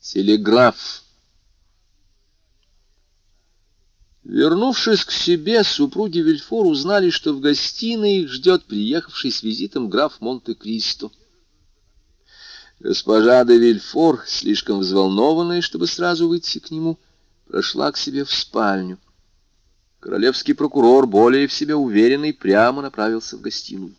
Телеграф. Вернувшись к себе, супруги Вильфор узнали, что в гостиной их ждет приехавший с визитом граф Монте-Кристо. Госпожа де Вильфор, слишком взволнованная, чтобы сразу выйти к нему, прошла к себе в спальню. Королевский прокурор, более в себя уверенный, прямо направился в гостиную.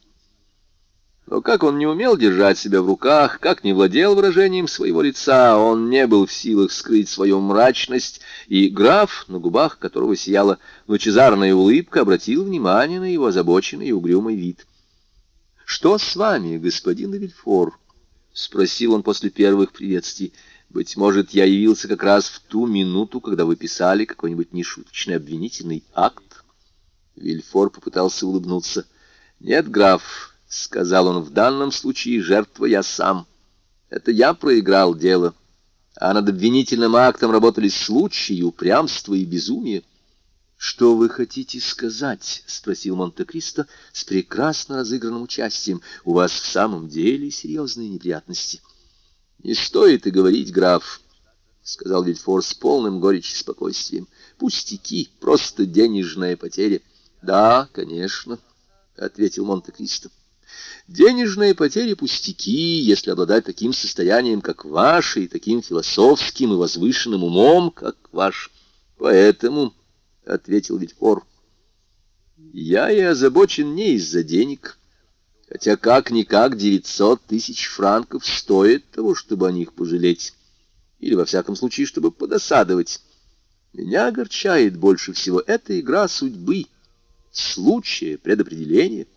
Но как он не умел держать себя в руках, как не владел выражением своего лица, он не был в силах скрыть свою мрачность, и граф, на губах которого сияла лучезарная улыбка, обратил внимание на его озабоченный и угрюмый вид. — Что с вами, господин Вильфор? — спросил он после первых приветствий. — Быть может, я явился как раз в ту минуту, когда вы писали какой-нибудь нешуточный обвинительный акт? Вильфор попытался улыбнуться. — Нет, граф, — сказал он, — в данном случае жертва я сам. Это я проиграл дело, а над обвинительным актом работали случаи, упрямство и безумие. — Что вы хотите сказать? — спросил Монте-Кристо с прекрасно разыгранным участием. — У вас в самом деле серьезные неприятности. — Не стоит и говорить, граф, — сказал Вильфор с полным горечи спокойствием. — Пустяки, просто денежная потеря. — Да, конечно, — ответил Монте-Кристо. Денежные потери пустяки, если обладать таким состоянием, как ваше, и таким философским и возвышенным умом, как ваш. Поэтому, — ответил Вильфор, — я и озабочен не из-за денег, хотя как-никак девятьсот тысяч франков стоит того, чтобы о них пожалеть, или, во всяком случае, чтобы подосадовать. Меня огорчает больше всего эта игра судьбы, случая, предопределения.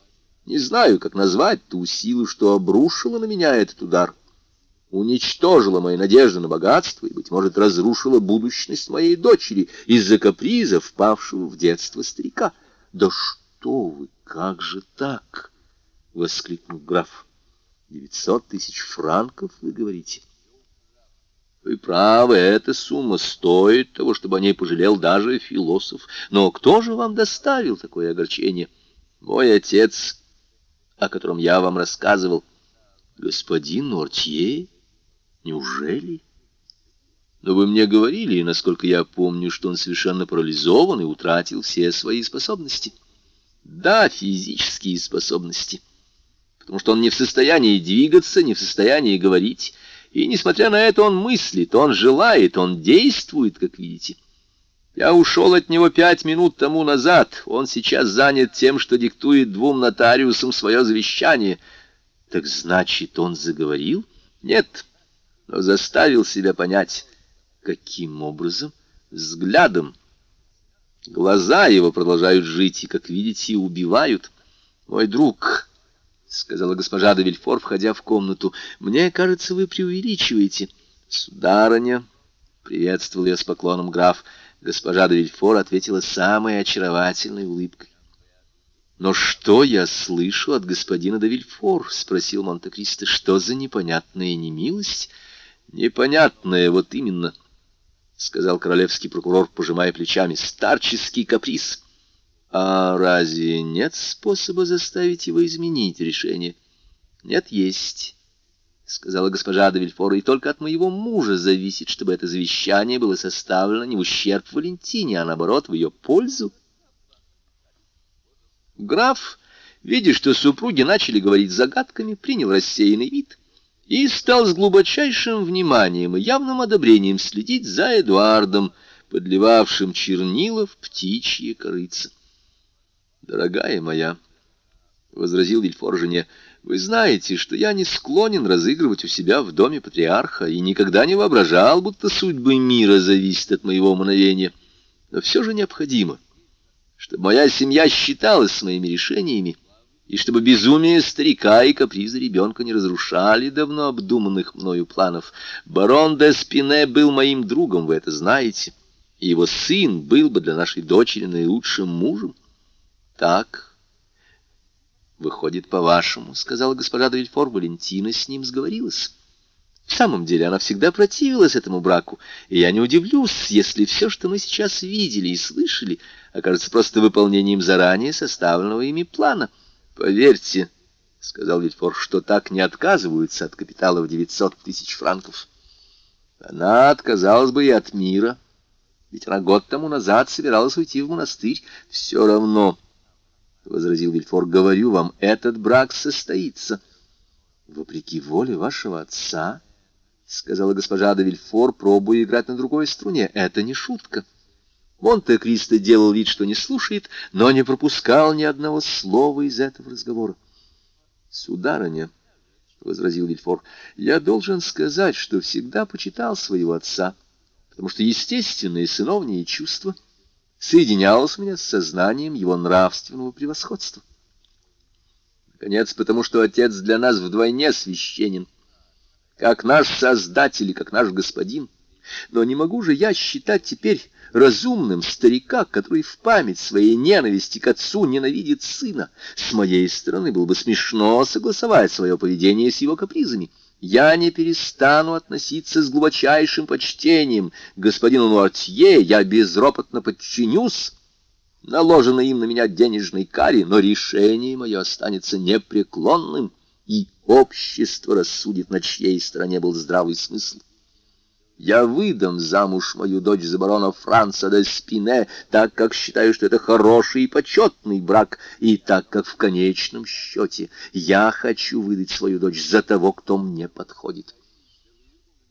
Не знаю, как назвать ту силу, что обрушила на меня этот удар. Уничтожила мои надежды на богатство и, быть может, разрушила будущность моей дочери из-за каприза, впавшего в детство старика. «Да что вы, как же так?» — воскликнул граф. «Девятьсот тысяч франков, вы говорите?» Вы правы, эта сумма стоит того, чтобы о ней пожалел даже философ. Но кто же вам доставил такое огорчение? Мой отец о котором я вам рассказывал. Господин Нортье? Неужели? Но вы мне говорили, насколько я помню, что он совершенно парализован и утратил все свои способности. Да, физические способности. Потому что он не в состоянии двигаться, не в состоянии говорить. И, несмотря на это, он мыслит, он желает, он действует, как видите. Я ушел от него пять минут тому назад. Он сейчас занят тем, что диктует двум нотариусам свое завещание. Так значит, он заговорил? Нет, но заставил себя понять. Каким образом? Взглядом. Глаза его продолжают жить, и, как видите, убивают. Мой друг, — сказала госпожа де Вильфор, входя в комнату, — мне кажется, вы преувеличиваете. Сударыня, — приветствовал я с поклоном граф, — Госпожа де Вильфор ответила самой очаровательной улыбкой. «Но что я слышу от господина де Вильфор?» — спросил Монте-Кристо. «Что за непонятная немилость?» «Непонятная, вот именно», — сказал королевский прокурор, пожимая плечами. «Старческий каприз». «А разве нет способа заставить его изменить решение?» «Нет, есть». — сказала госпожа де и только от моего мужа зависит, чтобы это завещание было составлено не в ущерб Валентине, а наоборот, в ее пользу. Граф, видя, что супруги начали говорить загадками, принял рассеянный вид и стал с глубочайшим вниманием и явным одобрением следить за Эдуардом, подливавшим чернила в птичье корыце. «Дорогая моя», — возразил Вильфор жене, — вы знаете, что я не склонен разыгрывать у себя в доме патриарха и никогда не воображал, будто судьбы мира зависит от моего мановения. Но все же необходимо, чтобы моя семья считалась моими решениями, и чтобы безумие старика и капризы ребенка не разрушали давно обдуманных мною планов. Барон де Спине был моим другом, вы это знаете, и его сын был бы для нашей дочери наилучшим мужем. Так «Выходит, по-вашему», — сказала госпожа Дельфор, — «Валентина с ним сговорилась». В самом деле она всегда противилась этому браку, и я не удивлюсь, если все, что мы сейчас видели и слышали, окажется просто выполнением заранее составленного ими плана. Поверьте, — сказал Вильфор, — что так не отказываются от капитала в 900 тысяч франков. Она отказалась бы и от мира, ведь она год тому назад собиралась уйти в монастырь. Все равно, — возразил Вильфор, — говорю вам, этот брак состоится. Вопреки воле вашего отца, — сказала госпожа де Вильфор, пробуя играть на другой струне, — это не шутка. Монте-Кристо делал вид, что не слушает, но не пропускал ни одного слова из этого разговора. «Сударыня», — возразил Вильфор, — «я должен сказать, что всегда почитал своего отца» потому что естественное сыновнее чувство соединялось у меня с сознанием его нравственного превосходства. Наконец, потому что отец для нас вдвойне священен, как наш Создатель и как наш Господин. Но не могу же я считать теперь разумным старика, который в память своей ненависти к отцу ненавидит сына. С моей стороны было бы смешно согласовать свое поведение с его капризами я не перестану относиться с глубочайшим почтением к господину Нуартье, я безропотно подчинюсь наложенной им на меня денежной каре, но решение мое останется непреклонным, и общество рассудит, на чьей стороне был здравый смысл. Я выдам замуж мою дочь за барона Франца де Спине, так как считаю, что это хороший и почетный брак, и так как в конечном счете я хочу выдать свою дочь за того, кто мне подходит.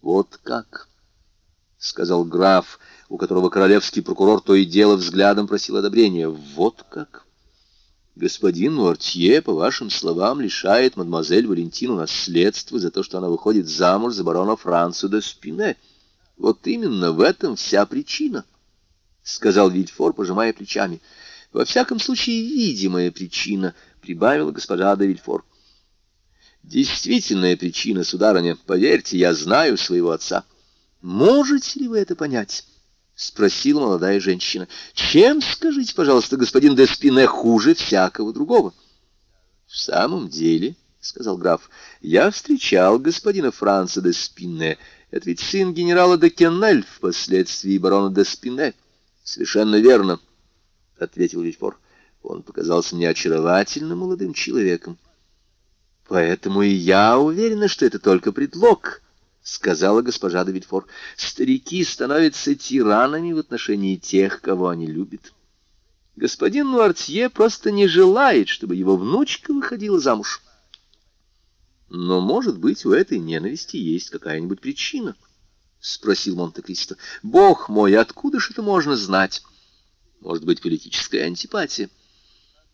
Вот как, — сказал граф, у которого королевский прокурор то и дело взглядом просил одобрения, — вот как. Господин Нуартье, по вашим словам, лишает мадемуазель Валентину наследства за то, что она выходит замуж за барона Франца де Спине. — вот именно в этом вся причина, — сказал Вильфор, пожимая плечами. Во всяком случае, видимая причина, — прибавила госпожа де Вильфор. Действительная причина, сударыня, поверьте, я знаю своего отца. Можете ли вы это понять? — спросила молодая женщина. — Чем, скажите, пожалуйста, господин де Спине хуже всякого другого? — В самом деле, — сказал граф, — я встречал господина Франца де Спине, — это ведь сын генерала де Кеннель, впоследствии барона де Спине. Совершенно верно, — ответил Вильфор. Он показался мне очаровательным молодым человеком. Поэтому и я уверена, что это только предлог, — сказала госпожа де Вильфор. Старики становятся тиранами в отношении тех, кого они любят. Господин Нуартье просто не желает, чтобы его внучка выходила замуж. Но, может быть, у этой ненависти есть какая-нибудь причина? — спросил Монте-Кристо. — Бог мой, откуда же это можно знать? Может быть, политическая антипатия?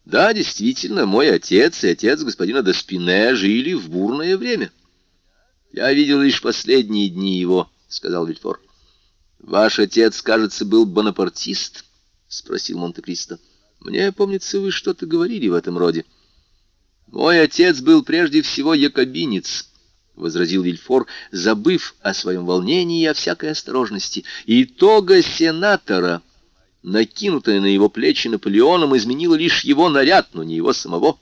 Да, действительно, мой отец и отец господина Доспине жили в бурное время. Я видел лишь последние дни его, — сказал Вильфор. — Ваш отец, кажется, был бонапартист? — спросил Монте-Кристо. — Мне, помнится, вы что-то говорили в этом роде. — «Мой отец был прежде всего якобинец», — возразил Вильфор, забыв о своем волнении и о всякой осторожности. «Итога сенатора, накинутая на его плечи Наполеоном, изменила лишь его наряд, но не его самого».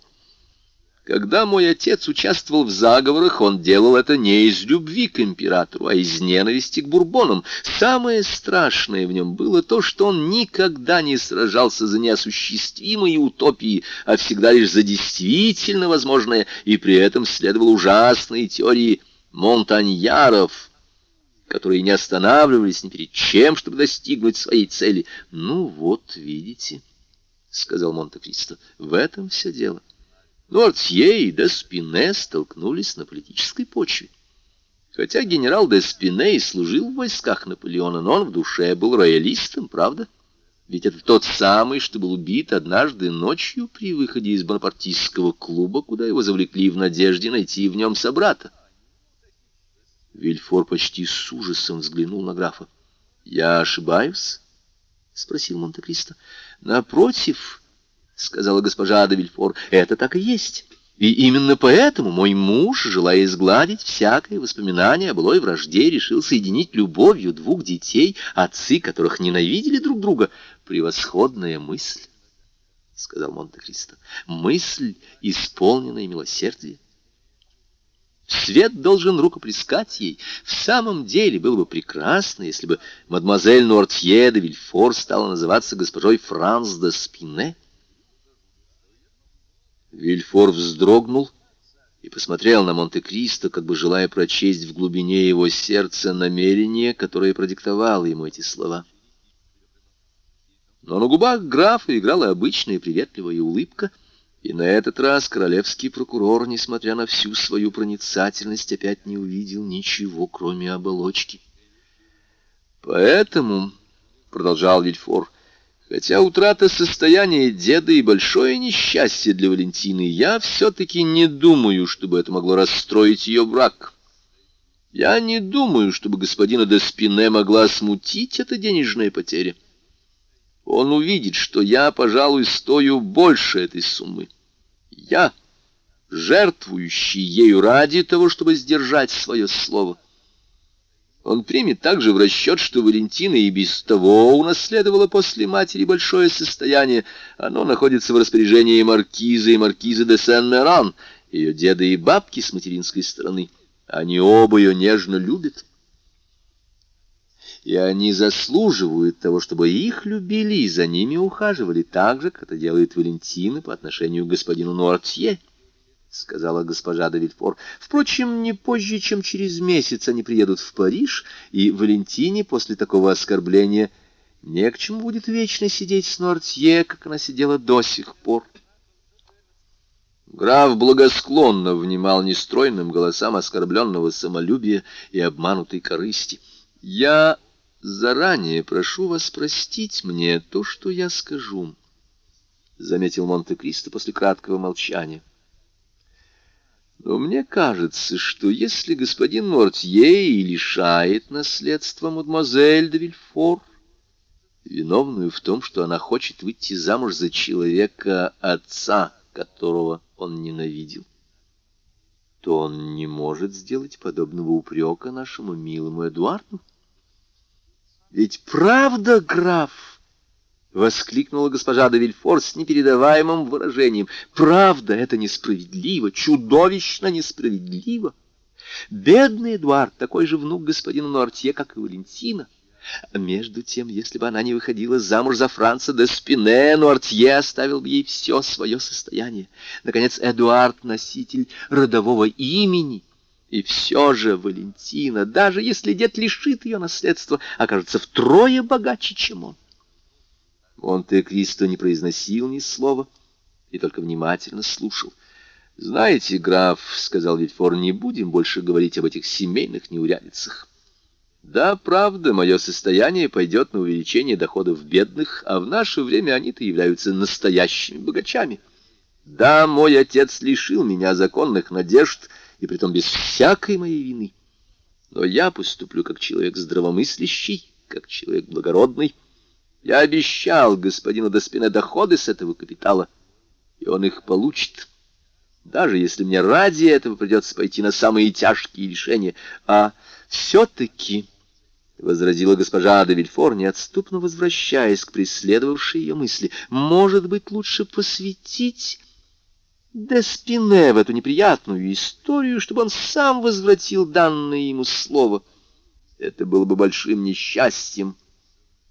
Когда мой отец участвовал в заговорах, он делал это не из любви к императору, а из ненависти к бурбонам. Самое страшное в нем было то, что он никогда не сражался за неосуществимые утопии, а всегда лишь за действительно возможное, и при этом следовал ужасные теории монтаньяров, которые не останавливались ни перед чем, чтобы достигнуть своей цели. «Ну вот, видите», — сказал Монте-Кристо, — «в этом все дело». Нуартье и Деспине столкнулись на политической почве. Хотя генерал Деспине и служил в войсках Наполеона, но он в душе был роялистом, правда? Ведь это тот самый, что был убит однажды ночью при выходе из бонапартийского клуба, куда его завлекли в надежде найти в нем собрата. Вильфор почти с ужасом взглянул на графа. «Я ошибаюсь?» — спросил Монте-Кристо. «Напротив...» — сказала госпожа де Вильфор, — это так и есть. И именно поэтому мой муж, желая изгладить всякое воспоминание о былой вражде, решил соединить любовью двух детей, отцы которых ненавидели друг друга. Превосходная мысль, — сказал Монте-Кристо, — мысль, исполненная милосердия. Свет должен рукоплескать ей. В самом деле было бы прекрасно, если бы мадемуазель Нортье де Вильфор стала называться госпожой Франс де Спине. Вильфор вздрогнул и посмотрел на Монте-Кристо, как бы желая прочесть в глубине его сердца намерение, которое продиктовало ему эти слова. Но на губах графа играла обычная приветливая улыбка, и на этот раз королевский прокурор, несмотря на всю свою проницательность, опять не увидел ничего, кроме оболочки. «Поэтому», — продолжал Вильфор, — «хотя утрата состояния деда и большое несчастье для Валентины, я все-таки не думаю, чтобы это могло расстроить ее брак». Я не думаю, чтобы господина Деспине могла смутить эта денежная потеря он увидит, что я, пожалуй, стою больше этой суммы. Я, жертвующий ею ради того, чтобы сдержать свое слово. Он примет также в расчет, что Валентина и без того унаследовала после матери большое состояние. Оно находится в распоряжении маркиза и маркиза де Сен-Меран, ее деда и бабки с материнской стороны. Они оба ее нежно любят и они заслуживают того, чтобы их любили и за ними ухаживали, так же, как это делает Валентина по отношению к господину Нуартье, — сказала госпожа де. Впрочем, не позже, чем через месяц они приедут в Париж, и Валентине после такого оскорбления не к чему будет вечно сидеть с Нуартье, как она сидела до сих пор. Граф благосклонно внимал нестройным голосам оскорбленного самолюбия и обманутой корысти. «Я заранее прошу вас простить мне то, что я скажу», — заметил Монте-Кристо после краткого молчания. «Но мне кажется, что если господин Мортье и лишает наследства мадемуазель де Вильфор, виновную в том, что она хочет выйти замуж за человека, отца которого он ненавидел, то он не может сделать подобного упрека нашему милому Эдуарду. Ведь правда, граф, — воскликнула госпожа де Вильфор с непередаваемым выражением, — правда, это несправедливо, чудовищно несправедливо. Бедный Эдуард, такой же внук господина Нуартье, как и Валентина. А между тем, если бы она не выходила замуж за Франца де Спине, Нуартье оставил бы ей все свое состояние. Наконец, Эдуард — носитель родового имени, и все же Валентина, даже если дед лишит ее наследства, окажется втрое богаче, чем он. Монте-Кристо не произносил ни слова и только внимательно слушал. «Знаете, граф, — сказал Вильфор, — не будем больше говорить об этих семейных неурядицах. Да, правда, мое состояние пойдет на увеличение доходов бедных, а в наше время они-то являются настоящими богачами. Да, мой отец лишил меня законных надежд — и притом без всякой моей вины. Но я поступлю как человек здравомыслящий, как человек благородный. Я обещал господину Доспине доходы с этого капитала, и он их получит, даже если мне ради этого придется пойти на самые тяжкие решения. А все-таки, — возразила госпожа де Вильфор, неотступно возвращаясь к преследовавшей ее мысли, — может быть, лучше посвятить Деспине в эту неприятную историю, чтобы он сам возвратил данное ему слово. Это было бы большим несчастьем, —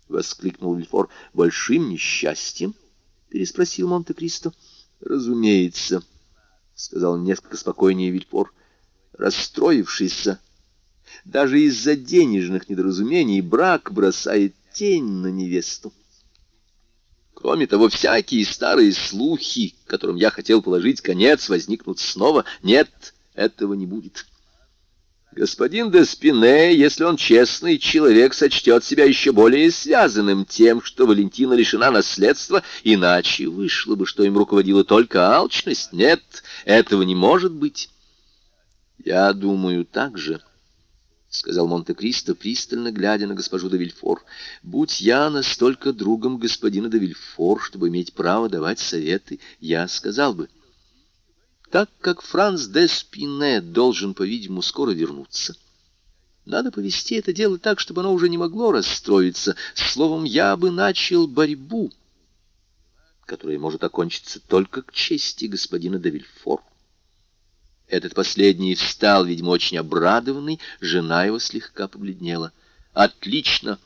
воскликнул Вильфор. — Большим несчастьем? — переспросил Монте-Кристо. — Разумеется, — сказал несколько спокойнее Вильфор. Расстроившийся, даже из-за денежных недоразумений, брак бросает тень на невесту. Кроме того, всякие старые слухи, которым я хотел положить конец, возникнут снова. Нет, этого не будет. Господин де Спине, если он честный человек, сочтет себя еще более связанным тем, что Валентина лишена наследства, иначе вышло бы, что им руководила только алчность. Нет, этого не может быть. Я думаю так же. — сказал Монте-Кристо, пристально глядя на госпожу де Вильфор. — Будь я настолько другом господина де Вильфор, чтобы иметь право давать советы, я сказал бы. Так как Франц де Спине должен, по-видимому, скоро вернуться, надо повести это дело так, чтобы оно уже не могло расстроиться. Словом, я бы начал борьбу, которая может окончиться только к чести господина де Вильфор. Этот последний встал, видимо, очень обрадованный, жена его слегка побледнела. «Отлично!» —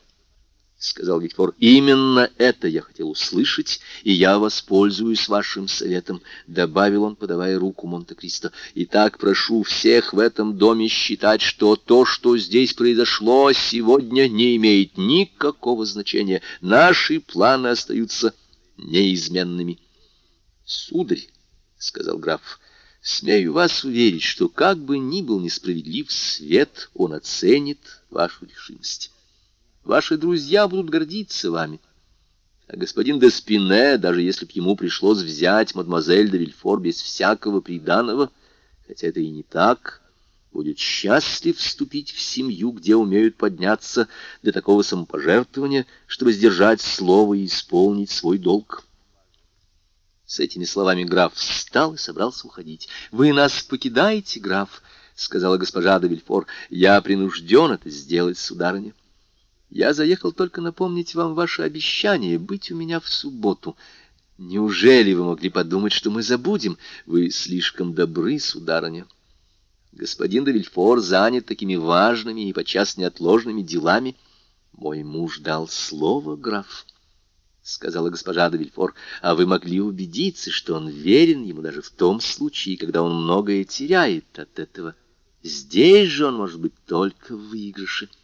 сказал Вильфор. «Именно это я хотел услышать, и я воспользуюсь вашим советом», — добавил он, подавая руку Монте-Кристо. «Итак, прошу всех в этом доме считать, что то, что здесь произошло сегодня, не имеет никакого значения. Наши планы остаются неизменными». «Сударь», — сказал граф, — «смею вас уверить, что как бы ни был несправедлив свет, он оценит вашу решимость». Ваши друзья будут гордиться вами. А господин де Спине, даже если б ему пришлось взять мадемуазель де Вильфор без всякого приданого, хотя это и не так, будет счастлив вступить в семью, где умеют подняться до такого самопожертвования, чтобы сдержать слово и исполнить свой долг. С этими словами граф встал и собрался уходить. «Вы нас покидаете, граф?» — сказала госпожа де Вильфор. «Я принужден это сделать, сударыня». Я заехал только напомнить вам ваше обещание быть у меня в субботу. Неужели вы могли подумать, что мы забудем? Вы слишком добры, сударыня. Господин де Вильфор занят такими важными и подчас неотложными делами. Мой муж дал слово, граф, — сказала госпожа де Вильфор, — а вы могли убедиться, что он верен ему даже в том случае, когда он многое теряет от этого. Здесь же он может быть только в выигрыше. —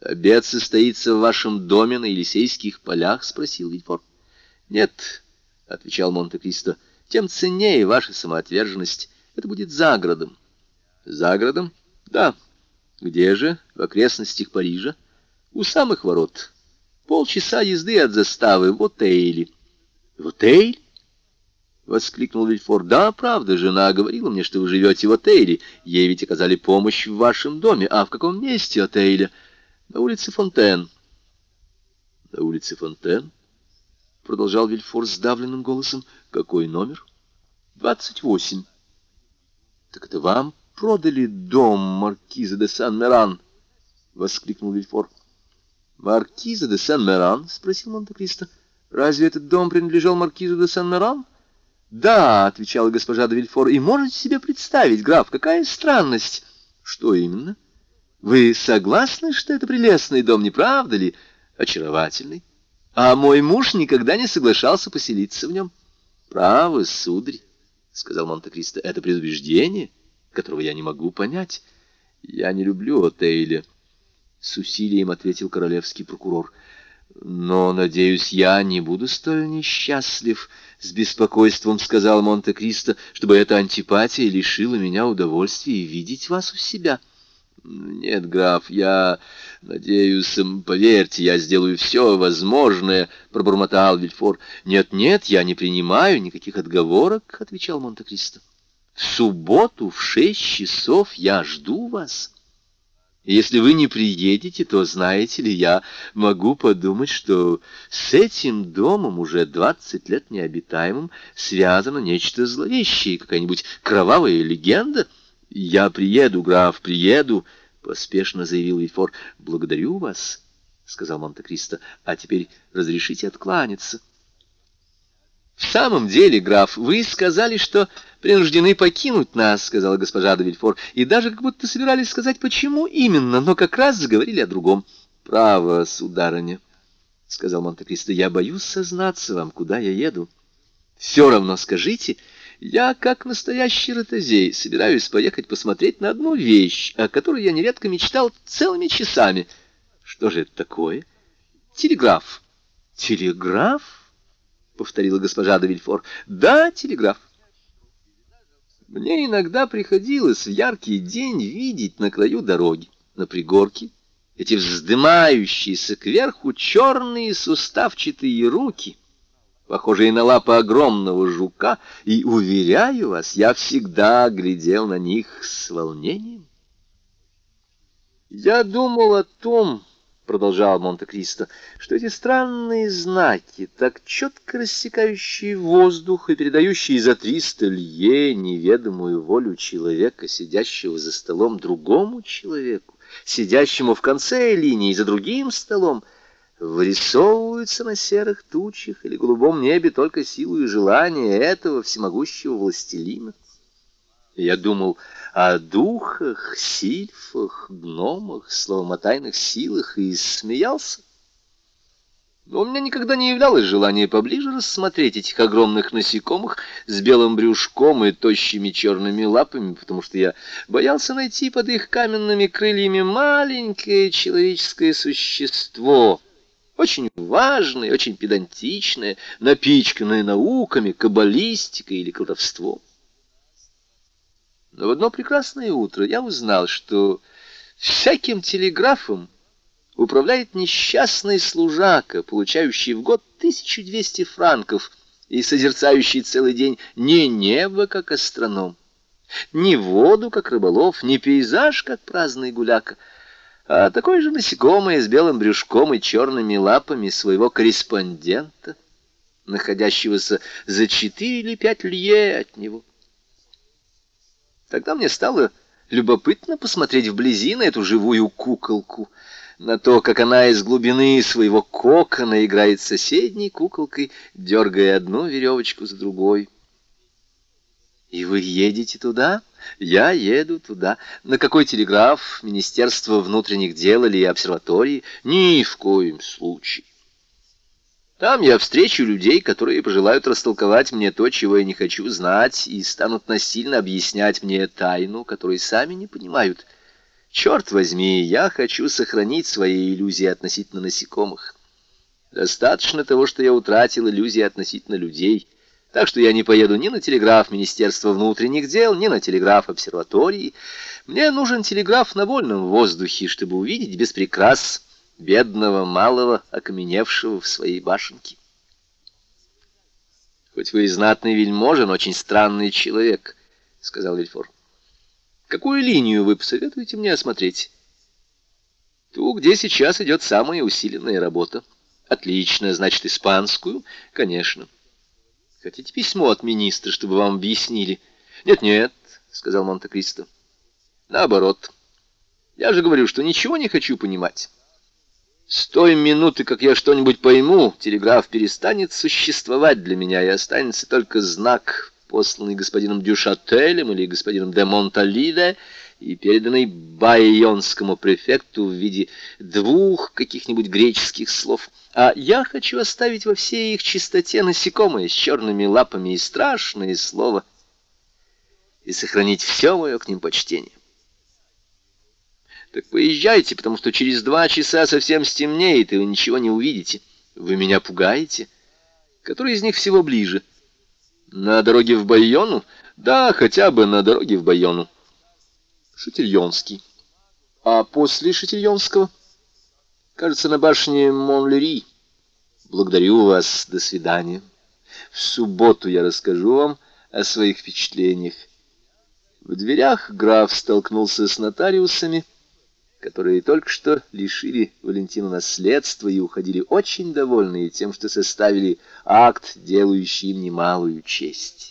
«Обед состоится в вашем доме на Елисейских полях?» — спросил Вильфор. «Нет», — отвечал Монте-Кристо, — «тем ценнее ваша самоотверженность. Это будет за городом». «За городом?» «Да». «Где же? В окрестностях Парижа?» «У самых ворот. Полчаса езды от заставы в отеле». «В отель?» — воскликнул Вильфор. «Да, правда, жена говорила мне, что вы живете в отеле. Ей ведь оказали помощь в вашем доме. А в каком месте отеля?» На улице Фонтен. На улице Фонтен? Продолжал Вильфор сдавленным голосом. Какой номер? Двадцать восемь. Так это вам продали дом маркиза де Сан-Меран? Воскликнул Вильфор. Маркиза де Сан-Меран? Спросил Монте-Кристо. Разве этот дом принадлежал маркизу де Сан-Меран? Да, отвечала госпожа де Вильфор. И можете себе представить, граф, какая странность. Что именно? — вы согласны, что это прелестный дом, не правда ли? Очаровательный. А мой муж никогда не соглашался поселиться в нем. Право, сударь, — сказал Монте-Кристо, — это предубеждение, которого я не могу понять. Я не люблю отеля. С усилием ответил королевский прокурор. Но, надеюсь, я не буду столь несчастлив, — с беспокойством сказал Монте-Кристо, — чтобы эта антипатия лишила меня удовольствия видеть вас у себя. — «Нет, граф, я надеюсь, поверьте, я сделаю все возможное», — пробормотал Вильфор. «Нет-нет, я не принимаю никаких отговорок», — отвечал Монте-Кристо. «В субботу в шесть часов я жду вас». Если вы не приедете, то, знаете ли, я могу подумать, что с этим домом, уже двадцать лет необитаемым, связано нечто зловещее, какая-нибудь кровавая легенда — «Я приеду, граф, приеду», — поспешно заявил Вильфор. «Благодарю вас», — сказал Монте-Кристо. «А теперь разрешите откланяться». «В самом деле, граф, вы сказали, что принуждены покинуть нас», — сказала госпожа де Вильфор, «и даже как будто собирались сказать, почему именно, но как раз заговорили о другом». «Право, сударыня», — сказал Монте-Кристо, — «я боюсь сознаться вам, куда я еду». «Все равно скажите», — я, как настоящий ротозей, собираюсь поехать посмотреть на одну вещь, о которой я нередко мечтал целыми часами. Что же это такое? Телеграф. Телеграф? Повторила госпожа де Вильфор. Да, телеграф. Мне иногда приходилось в яркий день видеть на краю дороги, на пригорке, эти вздымающиеся кверху черные суставчатые руки — похожие на лапы огромного жука, и, уверяю вас, я всегда глядел на них с волнением. Я думал о том, — продолжал Монте-Кристо, — что эти странные знаки, так четко рассекающие воздух и передающие за триста лье неведомую волю человека, сидящего за столом другому человеку, сидящему в конце линии за другим столом, — вырисовываются на серых тучах или голубом небе только силой желания этого всемогущего властелина. Я думал о духах, сильфах, гномах, словом, о тайных силах и смеялся. Но у меня никогда не являлось желания поближе рассмотреть этих огромных насекомых с белым брюшком и тощими черными лапами, потому что я боялся найти под их каменными крыльями маленькое человеческое существо, очень важное, очень педантичное, напичканное науками, каббалистикой или колдовством. Но в одно прекрасное утро я узнал, что всяким телеграфом управляет несчастный служака, получающий в год 1200 франков и созерцающий целый день не небо, как астроном, не воду, как рыболов, не пейзаж, как праздный гуляка, а такое же насекомое с белым брюшком и черными лапами своего корреспондента, находящегося за четыре или пять лье от него. Тогда мне стало любопытно посмотреть вблизи на эту живую куколку — на то, как она из глубины своего кокона играет с соседней куколкой, дергая одну веревочку за другой. «И вы едете туда?» «Я еду туда. На какой телеграф? Министерство внутренних дел или обсерватории?» «Ни в коем случае. Там я встречу людей, которые пожелают растолковать мне то, чего я не хочу знать, и станут насильно объяснять мне тайну, которую сами не понимают». Черт возьми, я хочу сохранить свои иллюзии относительно насекомых. Достаточно того, что я утратил иллюзии относительно людей. Так что я не поеду ни на телеграф Министерства внутренних дел, ни на телеграф обсерватории. Мне нужен телеграф на вольном воздухе, чтобы увидеть без бедного малого, окаменевшего в своей башенке. «Хоть вы и знатный вельможа, но очень странный человек», — сказал Вильфор. Какую линию вы посоветуете мне осмотреть? Ту, где сейчас идет самая усиленная работа. Отлично, значит, испанскую? Конечно. Хотите письмо от министра, чтобы вам объяснили? Нет-нет, сказал Монте-Кристо. Наоборот. Я же говорю, что ничего не хочу понимать. С той минуты, как я что-нибудь пойму, телеграф перестанет существовать для меня, и останется только знак посланный господином Дюшателем или господином де Монталиде и переданный байонскому префекту в виде двух каких-нибудь греческих слов. А я хочу оставить во всей их чистоте насекомое с черными лапами и страшное слово и сохранить все мое к ним почтение. Так поезжайте, потому что через два часа совсем стемнеет, и вы ничего не увидите. Вы меня пугаете? Который из них всего ближе? — на дороге в Байону? Да, хотя бы на дороге в Байону. Шатильонский. А после Шатильонского? Кажется, на башне Монлери. Благодарю вас. До свидания. В субботу я расскажу вам о своих впечатлениях. В дверях граф столкнулся с нотариусами, которые только что лишили Валентину наследства и уходили очень довольные тем, что составили акт, делающий им немалую честь.